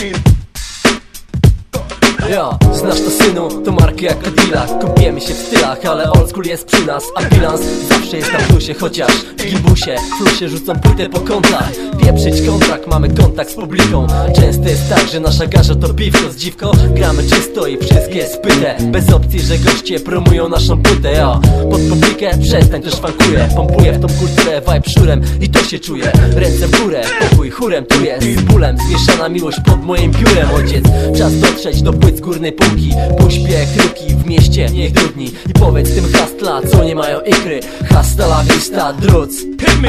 in Ja, znasz to synu, to marki jak Cadillac Kąpiemy się w stylach, ale old school jest przy nas. A bilans zawsze jest na plusie, chociaż w gimbusie Flusie rzucą płytę po kątach. Pieprzyć kontrakt, mamy kontakt z publiką. Często jest tak, że nasza garza to piwko z dziwką Gramy czysto i wszystkie spyte. Bez opcji, że goście promują naszą płytę. Ja, pod publikę przestań, też szwankuję Pompuję w tą kulturę, vibe szurem I to się czuje, ręce w górę Pokój chórem tu jest, z bólem. Zmieszana miłość pod moim biurem Ojciec, czas dotrzeć do płyt z górnej półki Pośpiech, ruki w mieście, niech trudni I powiedz tym hastla, co nie mają ikry. Hasta la vista, druc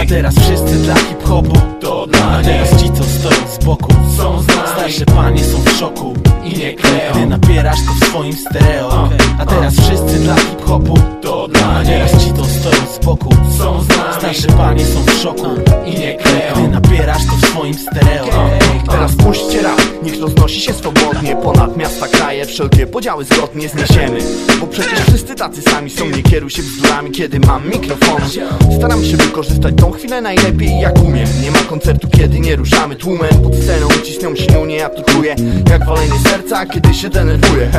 A teraz wszyscy dla hip-hopu. To dla A teraz ci co stoją z boku Są z nami. Starsze panie są w szoku I nie kleją. Gdy napierasz to w swoim stereo. A. Teraz wszyscy dla hip-hopu. To dla teraz ci to stoją z boku Są z nami. Starsze panie są w szoku I nie kleją. Gdy napierasz to w swoim stereo Teraz puśćcie rap, niech roznosi się swobodnie. Ponad miasta, kraje, wszelkie podziały zgodnie zniesiemy. Bo przecież wszyscy tacy sami są, nie kieruj się bzdurami Kiedy mam mikrofon. Staram się wykorzystać tą chwilę najlepiej jak umiem. Nie ma koncertu, kiedy nie ruszamy tłumem. Pod sceną cisną śniunie, ja to czuję Jak walenie serca, kiedy się denerwuję.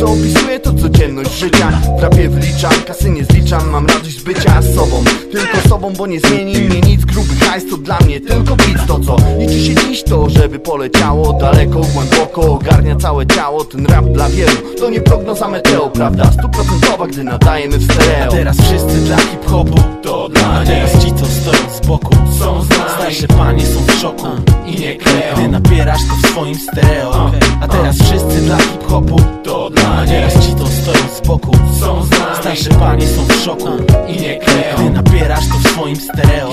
Co opisuje to codzienność życia. W rapie wyliczam, kasy nie zliczam Mam radość z bycia sobą, tylko sobą Bo nie zmieni mnie nic, gruby hajs to dla mnie tylko beat To co liczy się dziś to, żeby poleciało daleko, głęboko Ogarnia całe ciało, ten rap dla wielu. To nie prognoza meteo, prawda? Stuprocentowa, gdy nadajemy w A stereo teraz wszyscy dla hip-hopu. To dla A teraz ci co stoją z boku Są z nami. Starsze panie są w szoku. I nie kleją Gdy napierasz to w swoim stereo A teraz wszyscy dla hip-hopu To dla A teraz ci to stoją z boku. Są z nami. Starsze panie są w szoku. I nie kleją. Gdy napierasz to w swoim stereo.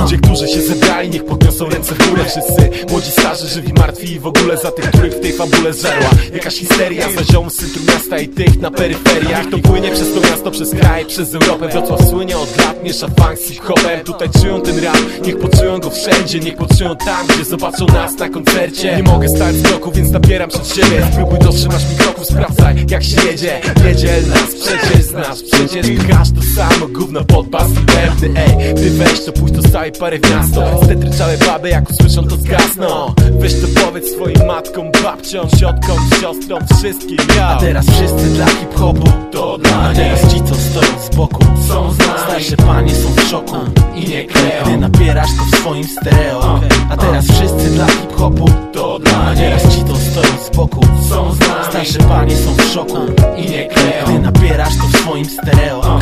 Ludzie, którzy się zebrali, niech podniosą ręce w górę Wszyscy. Młodzi, starzy, żywi, martwi i w ogóle Za tych, których w tej fabule zżarła Jakaś histeria za ziom z centrum miasta i tych na peryferiach. Niech to płynie przez to miasto, przez kraj, przez Europę. Wrocław słynie od lat, miesza funk z hip-hopem. Tutaj czują ten rap, niech poczują go wszędzie Niech poczują tam, gdzie zobaczą nas na koncercie. Nie mogę stać z kroku, więc napieram przed siebie. Spróbuj dotrzymać mi kroków, sprawdzaj jak się jedzie. Jedzie nas, przecież znasz, przecież pchasz to samo Gówno pod bas i pewny, ej. Ty weź to, pójdź to całe parę w miasto. Stetryczałe baby, jak usłyszą to zgasną. Weź to powiedz swoim matkom, babciom, siotkom, siostrom, wszystkim, yo. A teraz wszyscy dla hip-hopu. To dla A teraz ci co stoją z boku Są z nami Starsze panie są w szoku I nie kleją Gdy napierasz to w swoim stereo. A. Teraz wszyscy dla hip-hopu. To dla A teraz ci to stoją z boku. Są z nami. Starsze panie są w szoku. I nie kleją Gdy napierasz to w swoim stereo.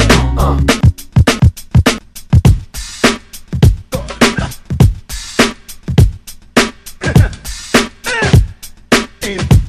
In